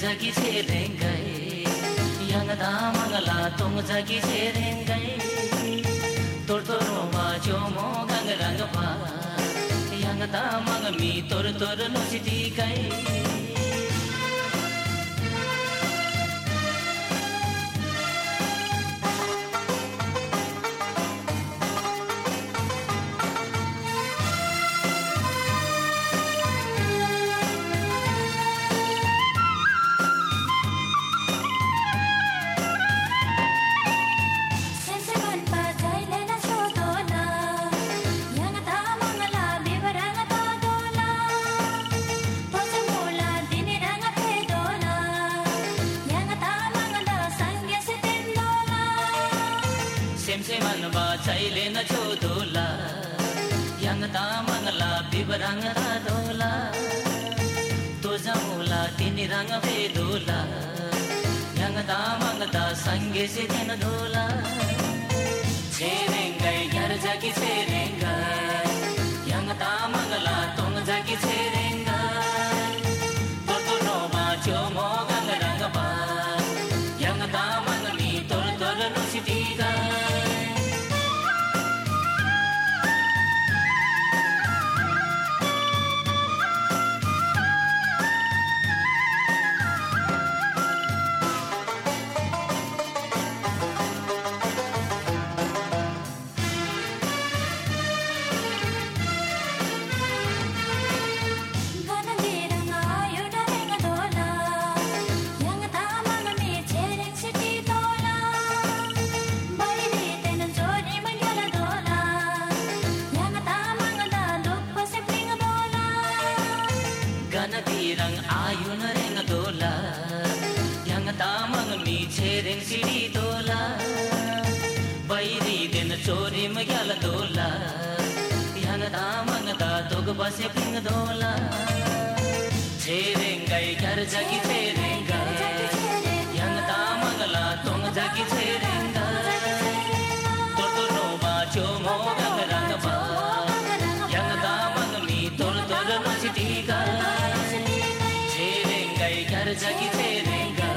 जगी से रेंग गए यंग दा मंगला तुम जगी से रेंग गए तोर तोर मा जो मो गंग रंग पा यंग दा मंग मी तोर तोर नो सिटी छैले नछो दोला, याङ मंगला बिबराङ दोला, तो जमुला तिनी रङ भे धोला याङ तामाङ ता सङ्गे से दिन दोला, छेरेङ्गै घर जाकी छेरेङ्ग नदीरङ आयो नरेङ दोला ढ्याङ तामाङ मि छेरेङ सिडी दोला बैरी दिन चोरिम ग्याल दोला ढ्याङ तामाङ ता तोग बसे पिङ दोला छेरेङ गाई घर जगी छेरेङ गाई ᱡᱟᱜᱤ ᱛᱮᱨᱮᱝᱜᱟ